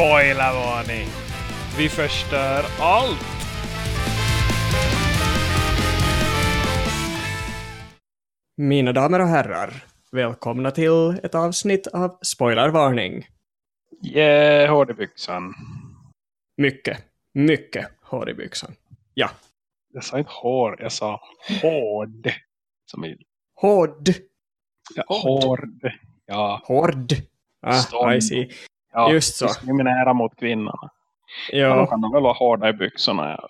Spoilervarning! Vi förstör allt! Mina damer och herrar, välkomna till ett avsnitt av Spoilervarning. Yeah, hårdebyxan. Mycket, mycket hår i byxan. Ja. Jag sa inte hår, jag sa hård. Som i... Hård. Ja, hård. Ja. Hård. Ah, Stånd. I see. Ja. Just så. Diskriminera mot kvinnorna. Ja. Då kan de väl vara hårda i byxorna.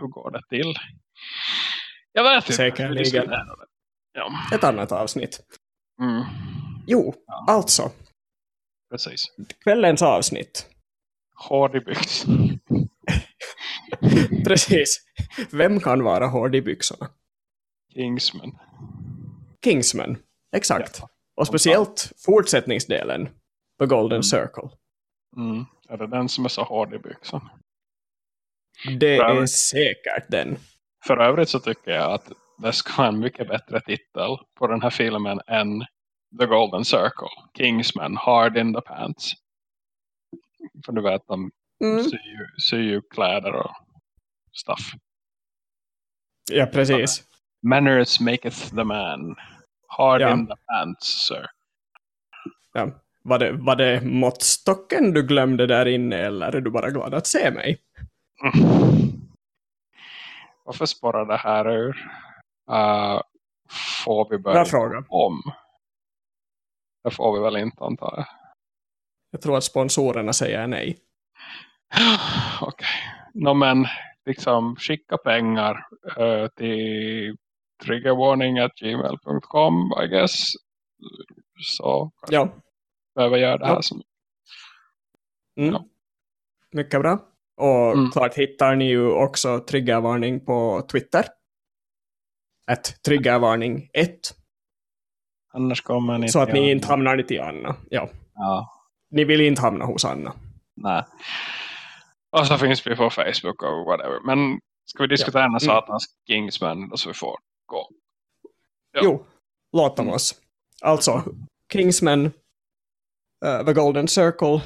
Hur går det till? Jag vet inte. Säkerligen. Ja. ett annat avsnitt. Mm. Jo, Ja. alltså, Precis. kvällens avsnitt. Hård i byxorna. Precis. Vem kan vara hård i byxorna? Kingsman. Kingsman. Exakt. Ja. Och speciellt fortsättningsdelen på Golden Mm. Circle. Mm. Är det den som är så hård i byxorna? Det Bra. är säkert den. För övrigt så tycker jag att det ska vara en mycket bättre titel på den här filmen än The Golden Circle. Kingsman, Hard in the Pants. För du vet, de Mm. syr, ju, syr ju kläder och stuff. Ja, precis. Manners maketh the man. Hard Ja. in the pants, sir. Ja. Var, det, var det måttstocken du glömde där inne eller är du bara glad att se mig? Varför spårar det här ur? Uh, får vi börja fråga. om? Det får vi väl inte antar jag. Jag tror att sponsorerna säger nej. Okej. No, men liksom skicka pengar eh, till triggerwarning.gmail.com I guess. Så Ja, behöver göra det här Ja. som mm. Ja. mycket bra. Och Mm. klart hittar ni ju också triggervarning på Twitter. Ett triggervarning 1. annars kommer ni Så att ni Anna. inte hamnar till Anna. Ja. Ja, Ni vill inte hamna hos Anna. nej. Och så finns vi på Facebook och whatever. Men ska vi diskutera den här Mm. satans Kingsman då så vi får gå. Ja. Jo, låt dem Mm. oss. Alltså, Kingsman, eh, The Golden Circle,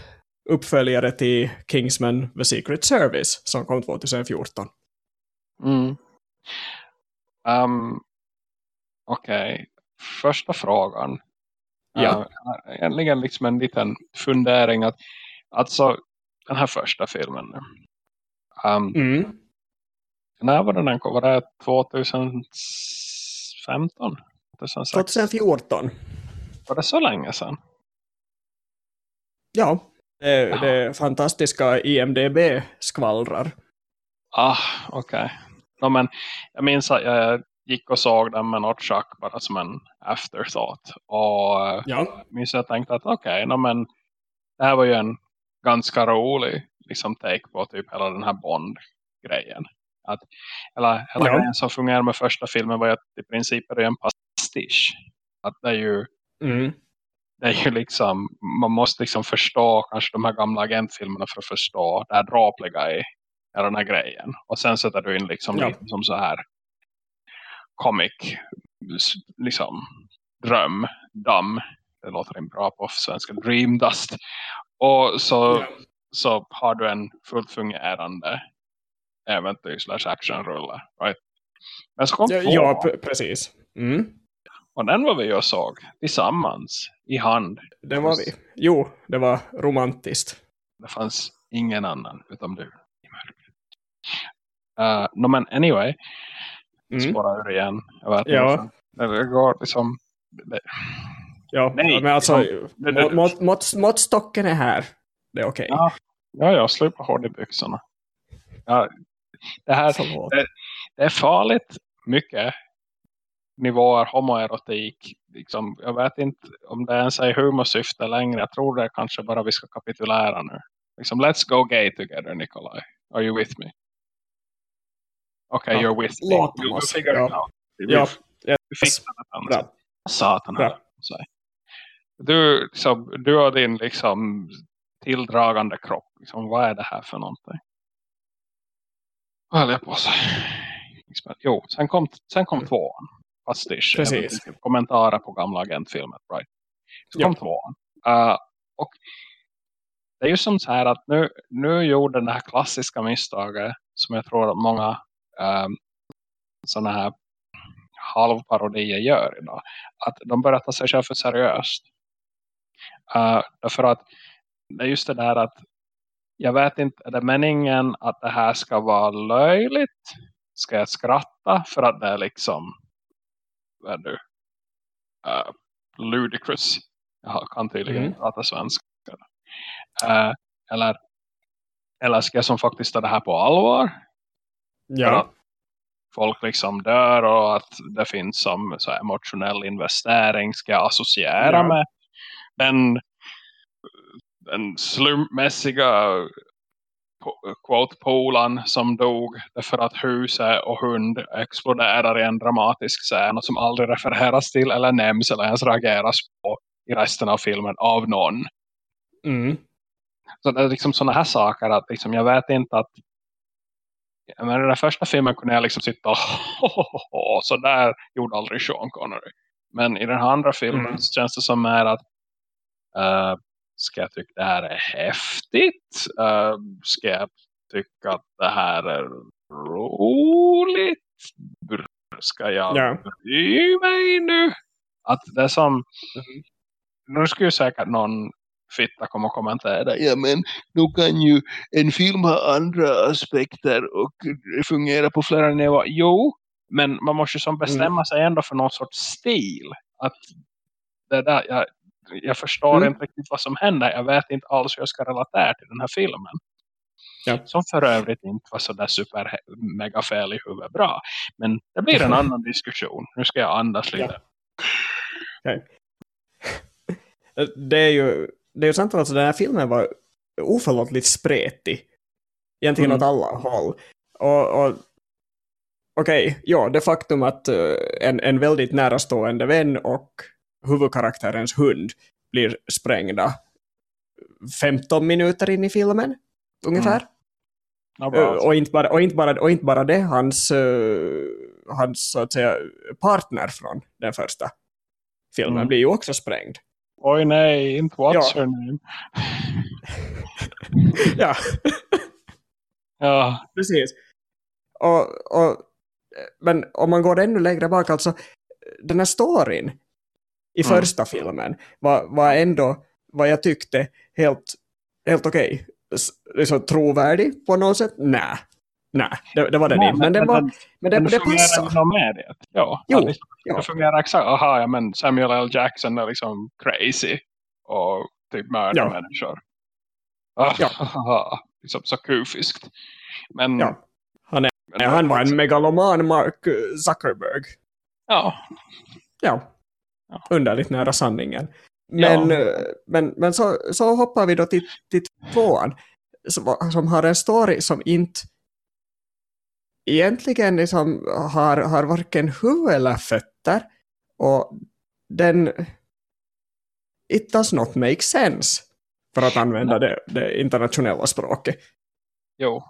uppföljare till Kingsman The Secret Service som kom 2014. Mm. Um, Okej, första frågan. Ja. Uh, egentligen liksom en liten fundering att alltså den här första filmen nu. Um, Mm. När var den den kom? Var det 2015? 2006? 2014. Var det så länge sedan? Ja, det, Ja. det fantastiska IMDB skvallrar. Ah, okej. No, men jag minns att jag gick och såg den med något schack bara som en afterthought. Och eh, Ja, minns jag tänkte att okej, no, men det här var ju en ganska rolig liksom take på typ hela den här Bond-grejen. Att hela, hela Ja. grejen som fungerar med första filmen var ju att i princip är det en pastisch. Att det är ju mm. Det är ju liksom, man måste liksom förstå kanske de här gamla agentfilmerna för att förstå det här drapliga i, i den här grejen. Och sen sätter du in liksom Ja. som så här comic, liksom dröm, damm. Det låter inte bra på svenska. Dream dust. Och så, ja. så har du en fullt fungerande äventyr slash actionrulle. Right? Men så kom Ja, ja precis. Mm. Och den var vi och såg tillsammans i hand. Det var vi. Jo, det var romantiskt. Det fanns ingen annan utom du i mörkret. Uh, no, men anyway, Mm. spåra ur igen. Jag vet Ja. Det går liksom... Det, Ja, Nej, men alltså, liksom, det- det- må- mått, mått, måttstocken är här. Det är okej. Ja. ja, jag slipper hård i byxorna. Ja, det, här, Förlåt. det är farligt mycket nivåer homoerotik. Liksom, jag vet inte om det ens är humorsyfte längre. Jag tror det kanske bara vi ska kapitulera nu. Liksom, let's go gay together, Nikolaj. Are you with me? Okay, Ja, you're with me. låt We'll oss. figure it Ja. out. Vi, Ja, vi fixar det. på något Bra. sätt. Satan Bra. Du, liksom, du har din liksom, tilldragande kropp. Liksom, vad är det här för någonting? Vad höll jag på? Liksom, Jo, sen kom, sen kom Mm. tvåan. Pastisch. Precis. Även Kommentarer på gamla agentfilmer. Right? Så Ja. kom tvåan. Uh, och det är ju som så här att nu, nu gjorde det här klassiska misstaget som jag tror att många um, sådana här halvparodier gör idag. Att de börjar ta sig själv för seriöst. Uh, därför att det är just det där att jag vet inte, är det meningen att det här ska vara löjligt? Ska jag skratta för att det är liksom är det, uh, ludicrous? Jag kan tydligen mm. prata svenska. Uh, eller, eller ska jag som faktiskt ta det här på allvar? Ja. folk liksom dör och att det finns som så emotionell investering ska jag associera ja. med den den slumpmässiga quote-polan som dog därför att huset och hund exploderar i en dramatisk scen och som aldrig refereras till eller nämns eller ens reageras på i resten av filmen av någon. Mm. Så det är liksom sådana här saker att liksom, jag vet inte att men den första filmen kunde jag liksom sitta och så där gjorde aldrig Sean Connery. Men i den andra filmen mm. känns det som är att uh, ska jag tycka det här är häftigt? Uh, ska jag tycka att det här är roligt? Ska jag ja. bry mig nu? Att det som... Mm. Nu skulle säkert någon fitta komma och kommentera. Ja men nu kan ju en film ha andra aspekter och fungera på flera nivåer. Jo, men man måste ju som bestämma mm. sig ändå för någon sorts stil. Att det där, jag, jag förstår mm. inte riktigt vad som händer. Jag vet inte alls hur jag ska relatera till den här filmen. Ja. Som för övrigt inte var så där super mega fel i huvudet bra. Men det blir en annan diskussion. Nu ska jag andas lite. Ja. Okay. Det är ju det är ju sant att alltså, den här filmen var oförlåtligt spretig. Egentligen mm. åt alla håll. Och, och okej, okay, ja, det faktum att uh, en, en väldigt närastående vän och huvudkaraktärens hund blir sprängda 15 minuter in i filmen ungefär. Mm. Ja, och, inte bara, och, inte bara, och inte bara det, hans, uh, hans så att säga, partner från den första filmen mm. blir ju också sprängd. Oj nej, inte what's ja. her name. ja. ja. Precis. Och, och, men om man går ännu längre bak, alltså den här storyn i mm. första filmen var, var ändå vad jag tyckte helt, helt okej. Okay. Liksom trovärdig på något sätt? Nej. Nej, det, det var den inte. Men, den var, men det, men det, det passade. med det. Ja, jo, det, ja. det fungerar exakt. Aha, ja, men Samuel L. Jackson är liksom crazy och typ mördar ja. människor. Ah, ja. liksom så kufiskt. Men, ja. han, är, men, han var en megaloman Mark Zuckerberg. Ja. Ja. Underligt nära sanningen. Men, ja. men, men så, så hoppar vi då till, till tvåan som, som har en story som inte egentligen liksom har, har varken huvud eller fötter och den it does not make sense för att använda det, det internationella språket. Jo,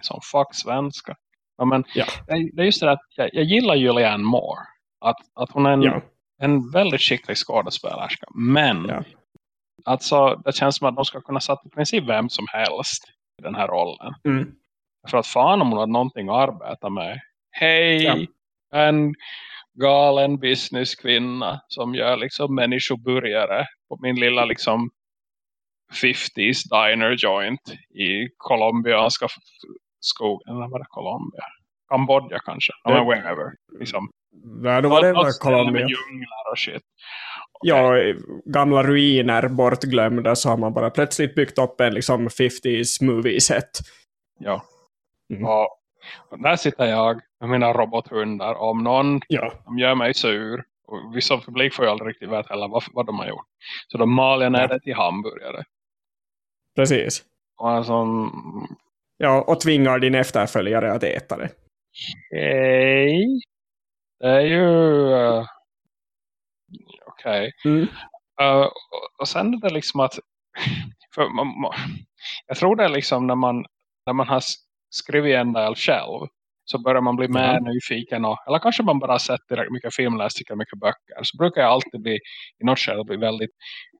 som fuck svenska. Ja, men ja. Det är just det att jag, jag gillar Julianne Moore. Att, att hon är en, ja. En väldigt skicklig skådespelerska. Men ja. alltså, det känns som att de ska kunna sätta i princip vem som helst i den här rollen. Mm. För att fan om hon hade någonting att arbeta med. Hej, ja. en galen businesskvinna som gör liksom människoburgare på min lilla liksom 50s diner joint i colombianska skogen. Eller var det Colombia? Kambodja kanske. Det, wherever. Liksom. Nej, då var det var Colombia. Djunglar och shit. Ja, gamla ruiner bortglömda så har man bara plötsligt byggt upp en liksom 50s movie set. Ja. Mm. Och, och där sitter jag med mina robothundar. Om någon ja. de gör mig sur. Och vissa publik får ju aldrig riktigt veta heller vad, vad de har gjort. Så de maler ner ja. det till hamburgare. Precis. Och alltså, ja, och tvingar din efterföljare att äta det. Hej. Det är ju... Uh, Okej. Okay. Mm. Uh, och sen är det liksom att... För man, jag tror det är liksom när man, när man har skrivit en del själv så börjar man bli mer mm. nyfiken och, eller kanske man bara sett tillräckligt mycket film, läst tillräckligt mycket böcker så brukar jag alltid bli i något skede bli väldigt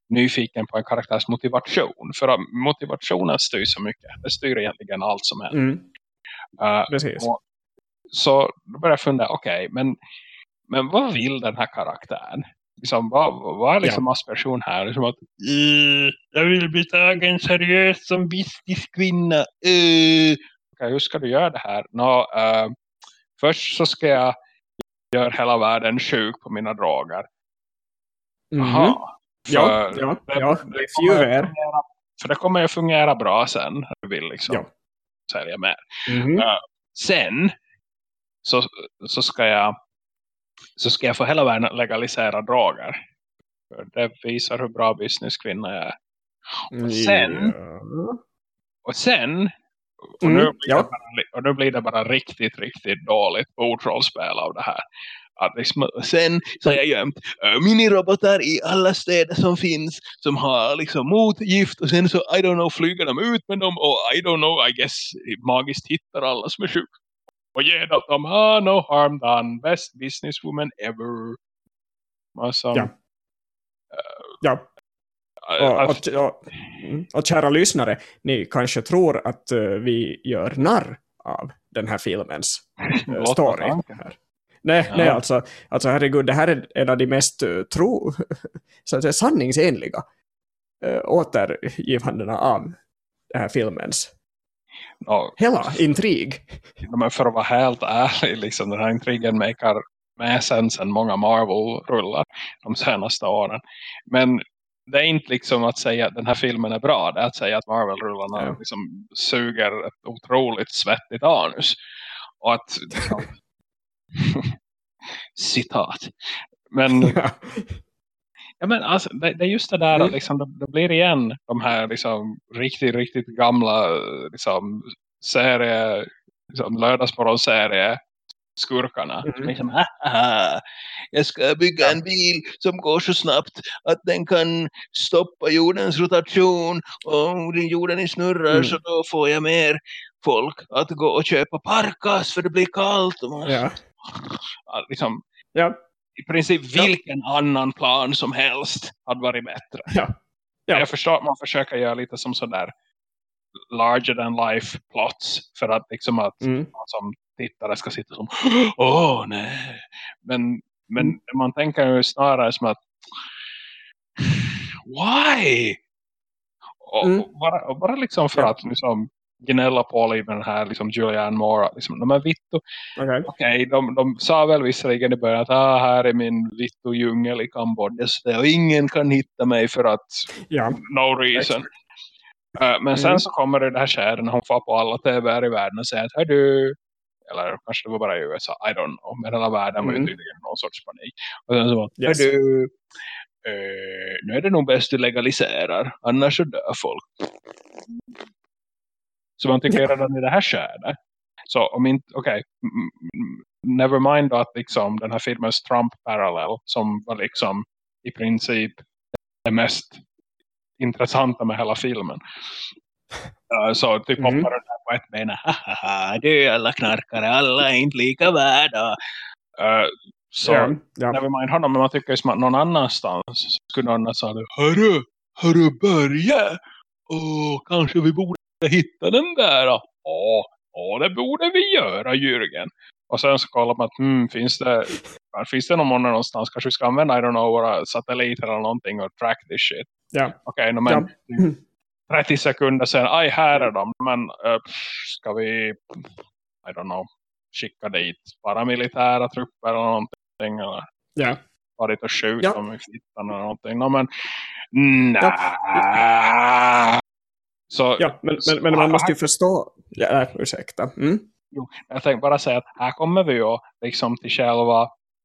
nyfiken på en karaktärs motivation. För motivationen styr så mycket. Det styr egentligen allt som händer. Mm. Uh, Precis. och, så då började jag fundera, okej, okay, men, men vad vill den här karaktären? Liksom, vad, vad är liksom ja. aspiration här? Liksom att, uh, jag vill bli tagen seriöst som businesskvinna. Uh. Okay, hur ska du göra det här? No, uh, först så ska jag göra hela världen sjuk på mina. Jaha. Mm. Ja, ja, det, ja, det, fungera, för det kommer ju fungera bra sen. Du vill liksom ja. sälja mer. Mm. Uh, sen så, så ska jag så ska jag få hela världen legalisera droger. För det visar hur bra businesskvinna jag är. Och sen, ja. och sen och, mm, nu blir ja. bara, och nu blir det bara riktigt, riktigt dåligt bordrollspel av det här. Att liksom, sen så har jag gömt uh, minirobotar i alla städer som finns som har liksom motgift och sen så I don't know flyger de ut med dem och I don't know I guess magiskt hittar alla som är sjuka och ger dem ah, no harm done best businesswoman ever alltså, ja. Uh, ja. Och, och, och, mm, och kära lyssnare, ni kanske tror att uh, vi gör narr av den här filmens uh, story. Här. Nej, ja. nej alltså, alltså herregud, det här är en av de mest uh, tro, så att säga, sanningsenliga uh, återgivandena av den här filmens ja, hela intrig. Men för att vara helt ärlig, liksom, den här intrigen makar med sen sen många Marvel-rullar de senaste åren. Men det är inte liksom att säga att den här filmen är bra. Det är att säga att Marvel-rullarna ja. liksom suger ett otroligt svettigt anus. Och att liksom, citat. Men ja, men alltså, det, det, är just det där mm. att liksom, det, det, blir igen de här liksom, riktigt, riktigt gamla liksom, serie, liksom, lördagsmorgon-serie skurkarna. Mm. Liksom, jag ska bygga en bil som går så snabbt att den kan stoppa jordens rotation och om jorden snurrar mm. så då får jag mer folk att gå och köpa parkas för det blir kallt. Ja. Liksom, ja. I princip vilken ja. annan plan som helst hade varit bättre. Ja. Ja. Jag förstår att man försöker göra lite som sådär larger than life plots för att liksom att mm. som tittare ska sitta som åh nej men, men mm. man tänker ju snarare som att why och, mm. och bara, och bara liksom för att liksom gnälla på med den här liksom Julianne Moore liksom, de är vittu okej okay. okay, de, de sa väl visserligen i början att ah, här är min vittu djungel i Kambodja och ingen kan hitta mig för att ja. no reason uh, men sen mm. så kommer det här skären när hon får på alla tv i världen och säger att hör du eller kanske det var bara i USA, I don't know. Men hela världen var ju mm. tydligen någon sorts panik. Och sen så var yes. du, eh, nu är det nog bäst du legaliserar, annars så dör folk. Så man tycker redan i det här skedet. Så om inte, okej, okay, never mind att liksom den här filmens Trump-parallell som var liksom i princip det mest intressanta med hela filmen. Uh, så typ mm. hoppar den på ett ben. Hahaha, du är alla knarkare, alla är inte lika värda. Uh, så ja, ja. never mind honom, men man tycker som att någon annanstans skulle någon säga Hörru, hörru Börje, oh, kanske vi borde hitta den där. Ja, ja, det borde vi göra Jürgen. Och sen så kollar man att hmm, finns det finns det någon mån någonstans kanske vi ska använda I don't know, våra satelliter eller någonting och track this shit. Ja. Okej, okay, men ja. 30 sekunder sen, aj här är de. Men äh, ska vi, I don't know, skicka dit paramilitära trupper eller någonting. Eller ja. vara dit och skjuta ja. dem i fittan eller någonting. No, men nej. Ja. Så, ja, men, men, men man måste ju förstå. Ja, ursäkta. Mm. Jo, jag tänkte bara säga att här kommer vi ju liksom till själva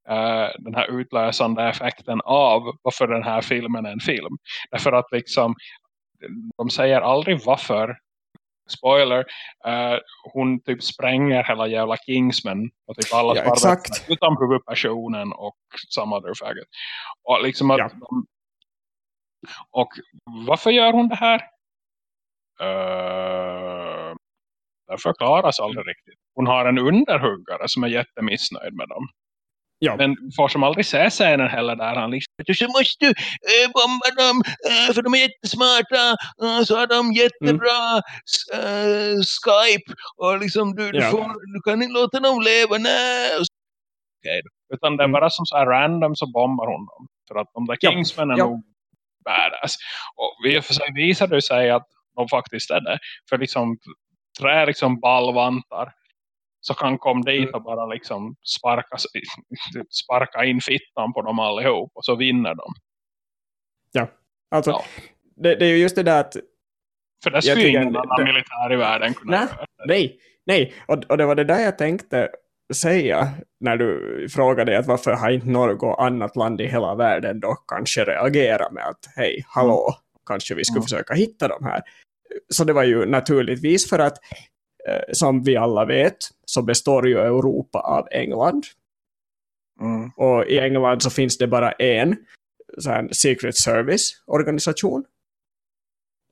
uh, den här utlösande effekten av varför den här filmen är en film. Därför att liksom de säger aldrig varför spoiler, uh, hon typ spränger hela jävla Kingsman och typ alla ja, exakt. utom huvudpersonen och some other faggot. Och liksom att ja. de, och varför gör hon det här? Uh, det förklaras aldrig riktigt. Hon har en underhuggare som är jättemissnöjd med dem. Ja. Men får som aldrig se scenen heller där han liksom så måste du äh, bomba dem äh, för de är jättesmarta äh, så har de jättebra äh, Skype och liksom du, du, ja. får, du kan inte låta dem leva nej. Okay. Utan det är mm. bara som så här random så bombar hon dem. För att de där Kingsmen är ja. nog badass. Och vi för sig visade sig att de faktiskt är det. För liksom trä liksom ballvantar så kan komma dit och bara liksom sparka, sparka in fittan på dem allihop och så vinner de. Ja, alltså ja. Det, det, är ju just det där att för det skulle ju ingen annan militär i världen kunna nej, göra. Nej, nej. Och, och det var det där jag tänkte säga när du frågade att varför har inte något annat land i hela världen då kanske reagera med att hej, hallå, mm. Kanske vi skulle mm. försöka hitta de här. Så det var ju naturligtvis för att Eh, som vi alla vet så består ju Europa av England. Mm. Och i England så finns det bara en sån Secret Service-organisation.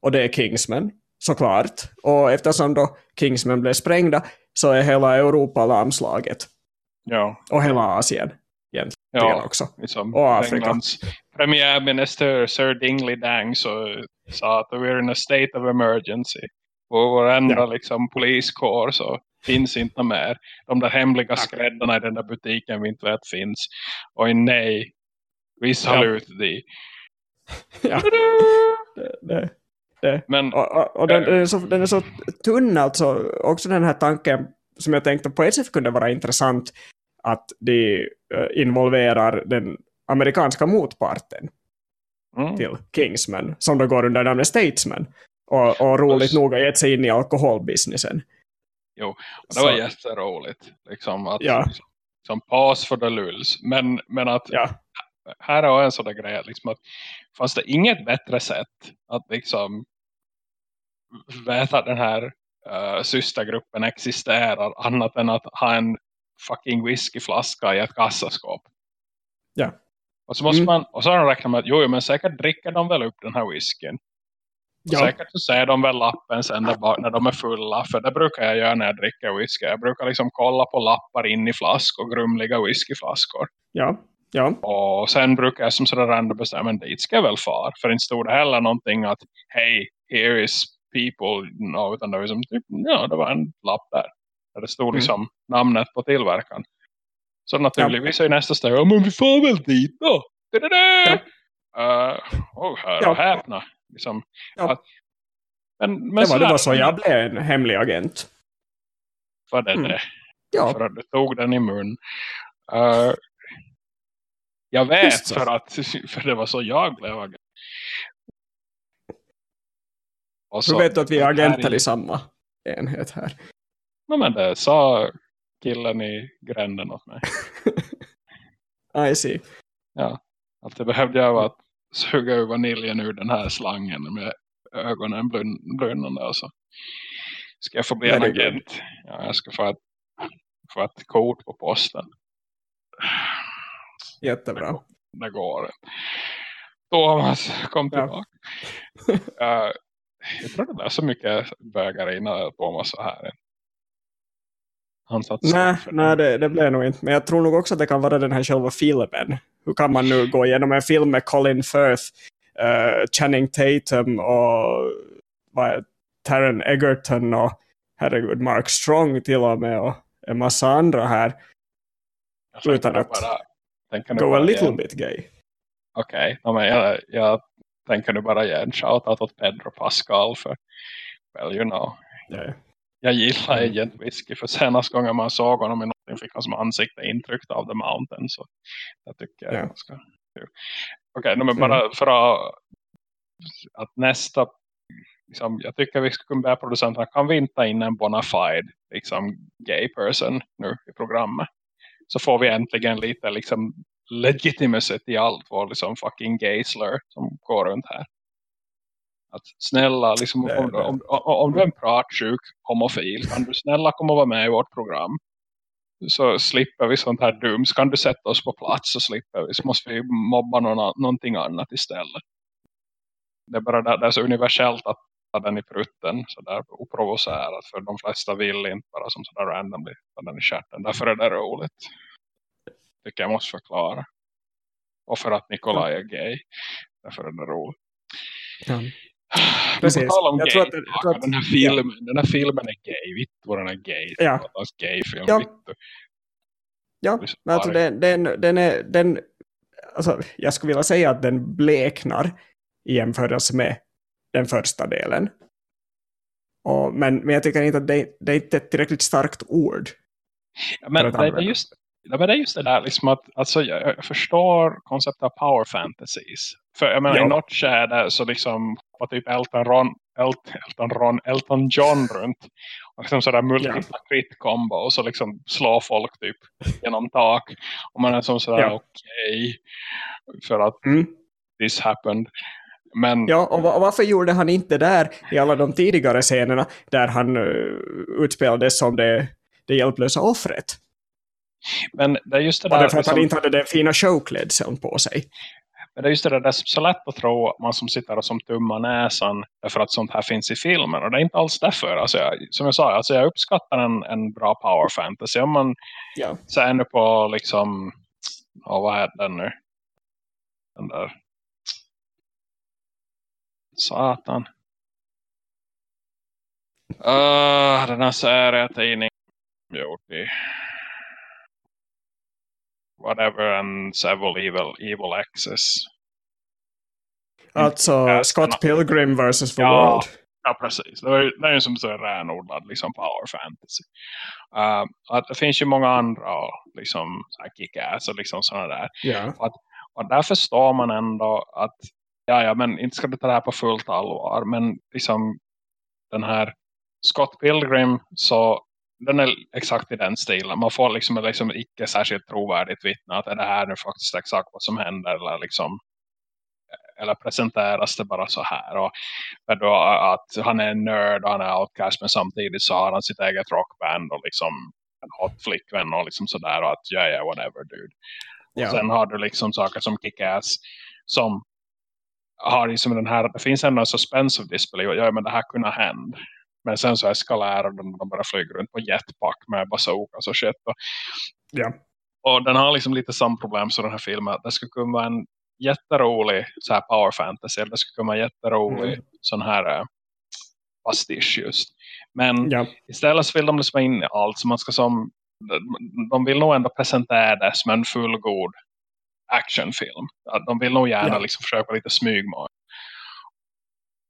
Och det är Kingsmen, såklart. Och eftersom då Kingsmen blev sprängda så är hela Europa lamslaget. Ja. Och hela Asien egentligen ja, också. Liksom och Afrika. Englands premiärminister Sir Dingley Dang så sa att we're in a state of emergency på varenda ja. liksom, poliskår så finns inte mer. De där hemliga skräddarna i den där butiken vi inte vet finns. Och nej, vi salut ja. de. Ja. det, det, det. Men, och, och, och den, den, är så, den är så tunn alltså. Också den här tanken som jag tänkte på ett sätt kunde vara intressant att de involverar den amerikanska motparten mm. till Kingsman som då går under namnet Statesman. Och, och roligt nog har gett sig in i alkoholbusinessen. Jo, det var så. jätteroligt. Liksom att, ja. liksom, liksom paus för the lulls. Men, men att ja. här är en sån där grej. Liksom att fanns det inget bättre sätt att liksom veta att den här uh, systergruppen existerar annat än att ha en fucking whiskyflaska i ett kassaskåp. Ja. Och så måste mm. man, och så har de räknat med att jo, men säkert dricker de väl upp den här whiskyn. Ja. Säkert så ser de väl lappen sen där, när de är fulla. För det brukar jag göra när jag dricker whisky. Jag brukar liksom kolla på lappar in i flaskor. Grumliga whiskyflaskor. Ja. Ja. Och sen brukar jag som sådär random bestämma. Men dit ska jag väl far. För inte stod det heller någonting att. Hey, here is people. No, utan det var som typ. Ja, det var en lapp där. Där det stod mm. liksom namnet på tillverkaren. Så naturligtvis ja. är nästa steg. Ja, men vi får väl dit då. Ja. Uh, oh, hör och ja. häpna. Liksom, ja. att, men, men det, var, det var så jag blev en hemlig agent. Var det mm. det? Ja. För att du tog den i mun. Uh, jag vet för att för det var så jag blev agent. Och så, Hur vet du att vi är agenter i... samma enhet här? No, men det sa killen i gränden åt mig. I see. Ja, att det behövde jag vara att suga ur vaniljen ur den här slangen med ögonen blundande och så ska jag få bli en agent. Ja, jag ska få ett, få ett kort på posten. Jättebra. Det, det går. Thomas, kom tillbaka. Ja. uh, jag tror det är så mycket bögar innan Thomas var här. Han satt nej, nej det, det blev nog inte. Men jag tror nog också att det kan vara den här själva filmen. Hur kan man nu gå igenom en film med Colin Firth, uh, Channing Tatum och vad Taron Egerton och herregud Mark Strong till och med och en massa andra här. Utan att bara, go a little igen. bit gay. Okej, okay. jag, jag tänker nu bara ge en shoutout åt Pedro Pascal för well you know. Yeah. Jag gillar mm. Agent Whiskey för senast gången man såg honom i någonting fick han som ansikte intryckt av The Mountain. Så jag tycker jag ja. ska... Okej, okay, men bara mm. för att, att nästa liksom, jag tycker vi ska kunna börja producenterna kan vi inte in en bona fide liksom, gay person nu i programmet. Så får vi äntligen lite liksom legitimacy i allt vår liksom fucking gay slur som går runt här. Att snälla, liksom, om, om, om, du är en pratsjuk homofil kan du snälla komma och vara med i vårt program. Så slipper vi sånt här dumt. Så kan du sätta oss på plats så slipper vi. Så måste vi mobba någon, någonting annat istället. Det är bara där, det är så universellt att ta den i prutten. Så där oprovocerat. För de flesta vill inte bara som sådär randomly ta den i chatten. Därför är det roligt. tycker jag måste förklara. Och för att Nikolaj är gay. Därför är det roligt. Ja. Precis. Om jag gay, tror att, jag tror att, den, här filmen, ja. den här filmen är gay. Vitt vad den är gay. Ja. gay film. Ja. Ja, men alltså den, den, den är den, alltså, jag skulle vilja säga att den bleknar i jämförelse med den första delen. Och, men, men jag tycker inte att det, det är inte ett tillräckligt starkt ord. Ja, men det, det, är just, ja, men det är just det där liksom att alltså, jag, jag förstår konceptet av power fantasies. För jag menar, ja. i något skede så liksom var typ Elton, Ron, Elton, Elton, Ron, Elton John runt. Och liksom sådär multipla crit combo och så liksom slå folk typ genom tak. Och man är som sådär ja. okej. Okay, för att mm. this happened. Men... Ja, och, och, varför gjorde han inte där i alla de tidigare scenerna där han uh, utspelades som det, det hjälplösa offret? Men det är just det där... Och det för att liksom... han inte hade den fina showklädseln på sig. Men det är just det där, är så lätt att tro att man som sitter och som tummar näsan för att sånt här finns i filmen. Och det är inte alls därför. Alltså jag, som jag sa, alltså jag uppskattar en, en bra power fantasy. Om man ja. ser nu på liksom, oh, vad heter den nu? Den där. Satan. Uh, den här serietidningen gjort i whatever and several evil, evil access. Alltså Scott Pilgrim versus the ja, World. Ja, precis. Det är, det är ju som så renodlad liksom power fantasy. Uh, att det finns ju många andra liksom kick-ass och liksom sådana där. Och, att, och där förstår man ändå att ja, ja, men inte ska du ta det här på fullt allvar. Men liksom den här Scott Pilgrim så den är exakt i den stilen. Man får liksom, liksom icke särskilt trovärdigt vittna att är det här nu faktiskt exakt vad som händer eller liksom eller presenteras det bara så här och då att han är en nörd och han är outcast men samtidigt så har han sitt eget rockband och liksom en hot flickvän och liksom sådär och att ja, yeah, whatever dude. Ja. Och sen har du liksom saker som Kick-Ass som har liksom den här, det finns ändå en suspense of disbelief ja men det här kunde hända men sen så eskalerar de, de bara flyger runt på jetpack med bazookas och shit. Och, ja. och den har liksom lite samma problem som den här filmen. Det skulle kunna vara en jätterolig så här power fantasy. Det skulle kunna vara en jätterolig mm. sån här uh, pastisch just. Men ja. istället så vill de liksom in i allt. Så man ska som, de vill nog ändå presentera det som en fullgod actionfilm. De vill nog gärna ja. liksom försöka lite smygmål.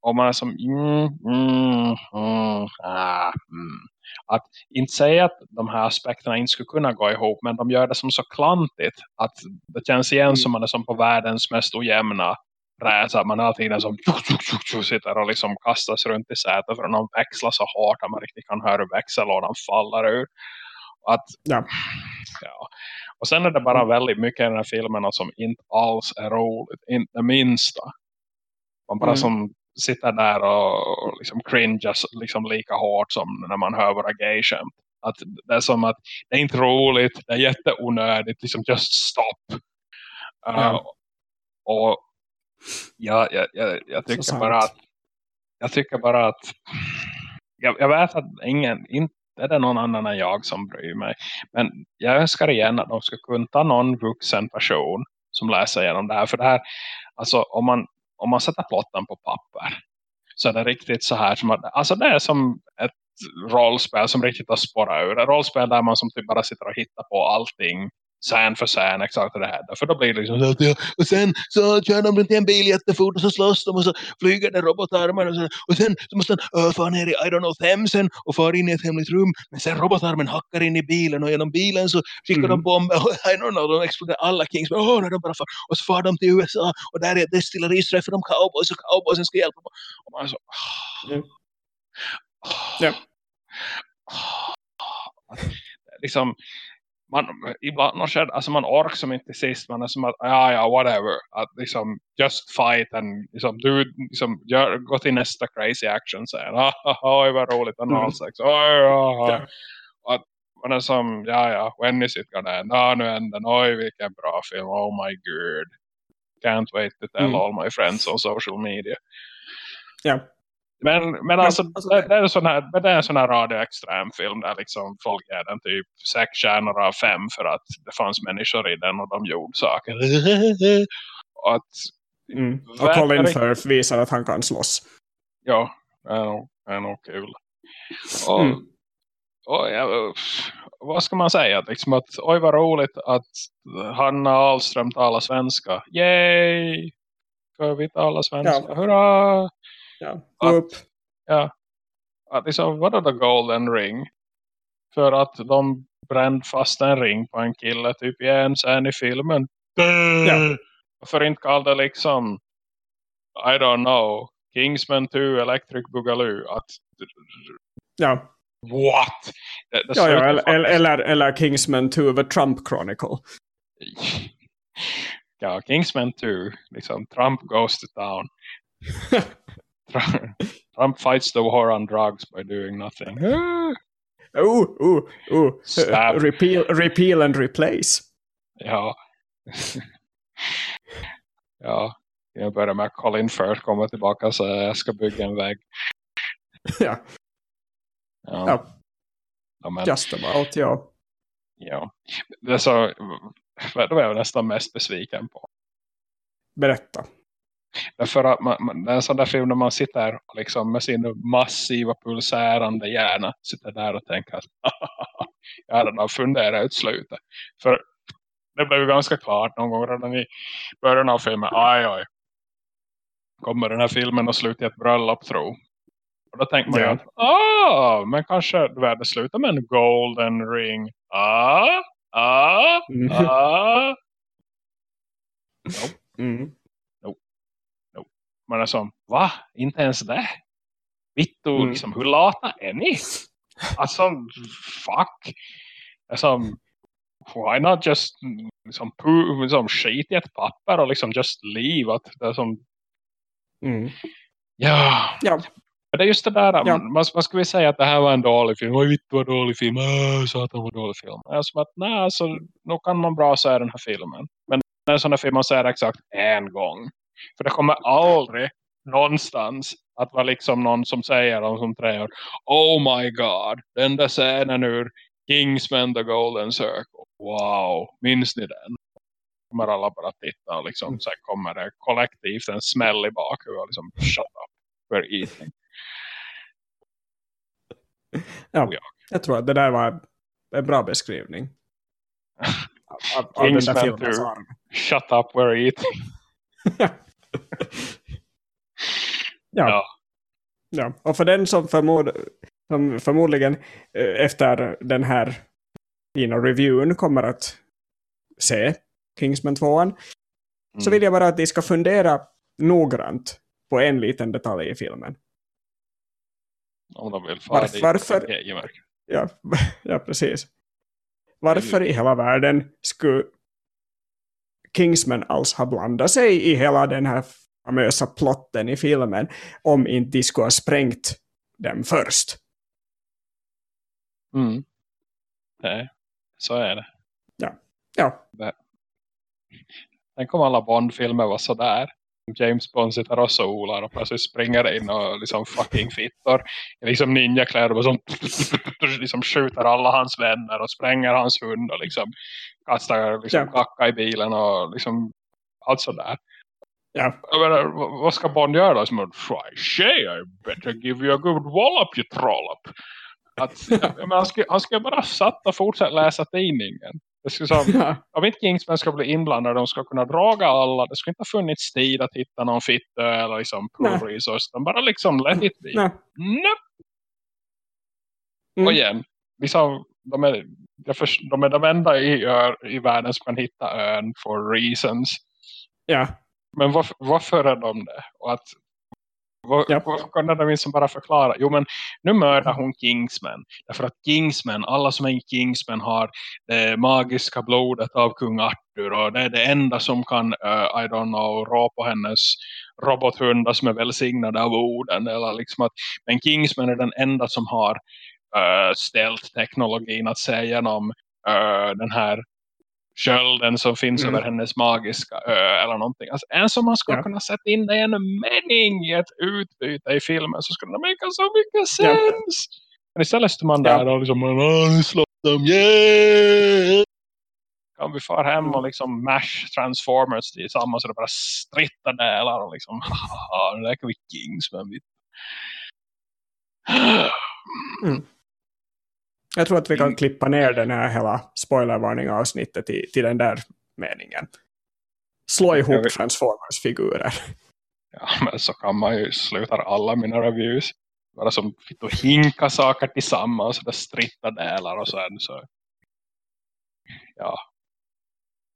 Och man är som mm, mm, mm, ah, mm. Att inte säga att de här aspekterna inte skulle kunna gå ihop. Men de gör det som så klantigt. Att det känns igen mm. som man är som på världens mest ojämna resa. Man hela tiden som tjuk, tjuk, tjuk, tjuk, sitter och liksom kastas runt i sätet. För att de växlar så hårt att man riktigt kan höra växellådan faller ur. Att, ja. ja. Och sen är det bara väldigt mycket i den här filmen som inte alls är roligt. Inte det minsta. Man bara mm. som sitter där och liksom cringeas liksom lika hårt som när man hör våra gayskämt. Att det är som att det är inte roligt, det är jätteonödigt, liksom just stop. Uh, ja. Och ja, jag, jag, jag tycker bara att jag tycker bara att jag, jag vet att ingen, inte är det någon annan än jag som bryr mig. Men jag önskar igen att de ska kunna ta någon vuxen person som läser igenom det här. För det här, alltså om man om man sätter plotten på papper så är det riktigt så här som att, alltså det är som ett rollspel som riktigt har spårat ur. Ett rollspel där man som typ bara sitter och hittar på allting scen för scen exakt det händer. För då blir det liksom så att, och sen så kör de runt i en bil jättefort och så slåss de och så flyger det robotarmar och, så, och sen så måste han uh, fara ner i, I don't know, Themsen och fara in i ett hemligt rum. Men sen robotarmen hackar in i bilen och genom bilen så skickar mm. de bomber och I don't know, de exploderar alla Kings. Men, oh, de bara far, och så far de till USA och där är ett destilleristräff för de cowboys och cowboysen ska hjälpa dem. Och man så... Oh, mm. oh, liksom man, ibland alltså man orkar som inte sist man är som att, ja ja whatever. Att liksom just fight and liksom, du liksom, gör, gå till nästa crazy action så här, oj vad roligt analsex, mm. oj ja, att man är som, ja ja when is it gonna end, ja nu änden, oj vilken bra film, oh my god. Can't wait to tell mm. all my friends on social media. Ja Men, men alltså, alltså det, det, är en sån här, det är en sån här radioextremfilm där liksom folk är den typ sex stjärnor av fem för att det fanns människor i den och de gjorde saker. och att, mm. och Colin Firth visar att han kan slåss. Ja, det är nog, det är nog kul. Och, mm. och ja, vad ska man säga? Liksom att, oj vad roligt att Hanna Ahlström talar svenska. Yay! Ska vi tala svenska? Ja. Hurra! Ja. Att, ja, att liksom, vadå the golden ring? För att de brände fast en ring på en kille typ i en scen i filmen. Ja. Varför inte kalla det liksom I don't know Kingsman 2 Electric Boogaloo att Ja. What? Det, det ja, ja, eller, eller, eller Kingsman 2 The Trump Chronicle. ja, Kingsman 2 liksom Trump goes to town. Trump fights the war on drugs by doing nothing. oh, oh, oh. repeal, repeal and replace. Ja. ja. Jag börjar med Colin Firth komma tillbaka så jag ska bygga en väg. ja. Ja. ja. ja Just about, ja. Ja. Det är så, vad är jag nästan mest besviken på? Berätta. Därför att man, man, det är en sån där film när man sitter liksom med sin massiva pulsärande hjärna sitter där och tänker att jag hade nog funderat ut slutet. För det blev ju ganska klart någon gång redan i början av filmen. Aj, aj. Kommer den här filmen att sluta i ett bröllop tro? Och då tänker man ja. ju att ah, men kanske det slutar med en golden ring. Ah, ah, mm. ah. Nope. Mm. Man är som, va? Inte ens det? Vittu, mm. liksom, hur lata är ni? Alltså, fuck. Alltså, why not just liksom, liksom, skit i ett papper och liksom just leave? Att det är som, mm. ja. ja. Men det är just det där, ja. man, man skulle säga att det här var en dålig film. Oj, vitt var dålig film. Äh, satan var dålig film. Alltså att, nej, alltså, nu kan man bra säga den här filmen. Men det är en sån här film man säger exakt en gång. För det kommer aldrig någonstans att vara liksom någon som säger om som tre år. Oh my god, den där scenen ur Kingsman the Golden Circle. Wow, minns ni den? kommer alla bara titta och liksom, mm. sen kommer det kollektivt en smäll i bakhuvudet och liksom shut up, we're eating. Ja, jag tror att det där var en bra beskrivning. av, av Kingsman 2, shut up, we're eating. ja. ja. Ja, och för den som, förmod, som förmodligen eh, efter den här fina reviewen kommer att se Kingsman 2 mm. så vill jag bara att de ska fundera noggrant på en liten detalj i filmen. Om de vill fara Var, varför, ja, ja, precis. Varför i hela världen skulle Kingsman alls har blandat sig i hela den här famösa plotten i filmen om inte de skulle ha sprängt dem först. Mm. Nej, så är det. Ja. ja. Tänk om alla Bond-filmer var sådär. James Bond sitter och solar och plötsligt springer in och liksom fucking fittor i liksom ninjakläder och som liksom skjuter alla hans vänner och spränger hans hund och liksom kastar liksom kacka i bilen och liksom allt sådär. Ja. Jag menar, vad ska Bond göra då? Som att, shay, I better give you a good wallop, you trollop. Att, menar, han, ska, han ska bara satt och fortsätta läsa tidningen. Det skulle som, ja. Om inte Kingsman ska bli inblandade, de ska kunna draga alla. Det skulle inte ha funnits tid att hitta någon fitta eller liksom pull resource. De bara liksom let it be. Nej. Nope. Mm. Och igen, liksom, de är, de är de enda i, i världen som kan hitta ön for reasons. Ja. Men varför, varför är de det? Och att vad, ja. kan de liksom bara förklara? Jo men nu mördar hon Kingsman. Därför att Kingsman, alla som är i Kingsman har det magiska blodet av kung Arthur. Och det är det enda som kan, uh, I don't know, rå på hennes robothundar som är välsignade av orden. Eller liksom att, men Kingsman är den enda som har uh, ställt teknologin att se igenom uh, den här skölden som finns mm. över hennes magiska ö eller någonting. Alltså, en som man skulle ja. kunna sätta in i en mening i ett utbyte i filmen så skulle det make så mycket sens. Ja. Men istället står man där ja. och liksom, nu slår dem, yeah! Kan vi fara hem och liksom mash Transformers tillsammans så det bara strittar delar och liksom, haha, nu läker vi Kings, men vi... Mm. Jag tror att vi kan mm. klippa ner den här hela spoilervarning-avsnittet till, till den där meningen. Slå ihop Transformers-figurer. Ja, men så kan man ju sluta alla mina reviews. Bara som att hinka saker tillsammans och stritta delar och sen så. Ja.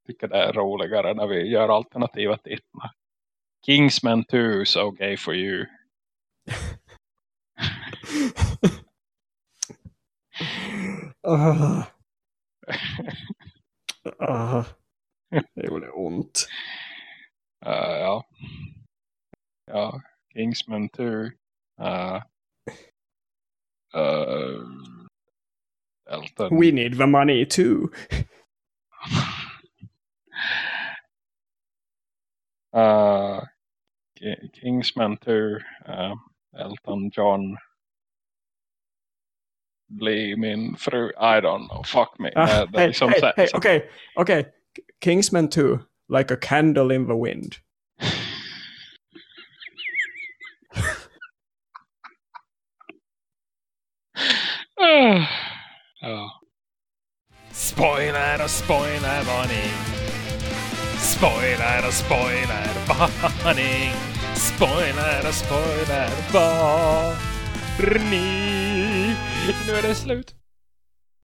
Tycker det är roligare när vi gör alternativa titlar. Kingsman 2 is okay for you. Uh. uh. Det gjorde ont. Uh, ja. Ja, Kingsman 2. Uh, uh, Elton. We need the money too. uh, Kingsman 2. Uh, Elton John bli min fru. I don't know. Fuck me. Ah, det, hey, liksom hey, hey, okay, okay. Kingsman 2. Like a candle in the wind. oh. Spoiler och spoiler varning. Spoiler och spoiler varning. Spoiler och spoiler varning. Nu är det slut.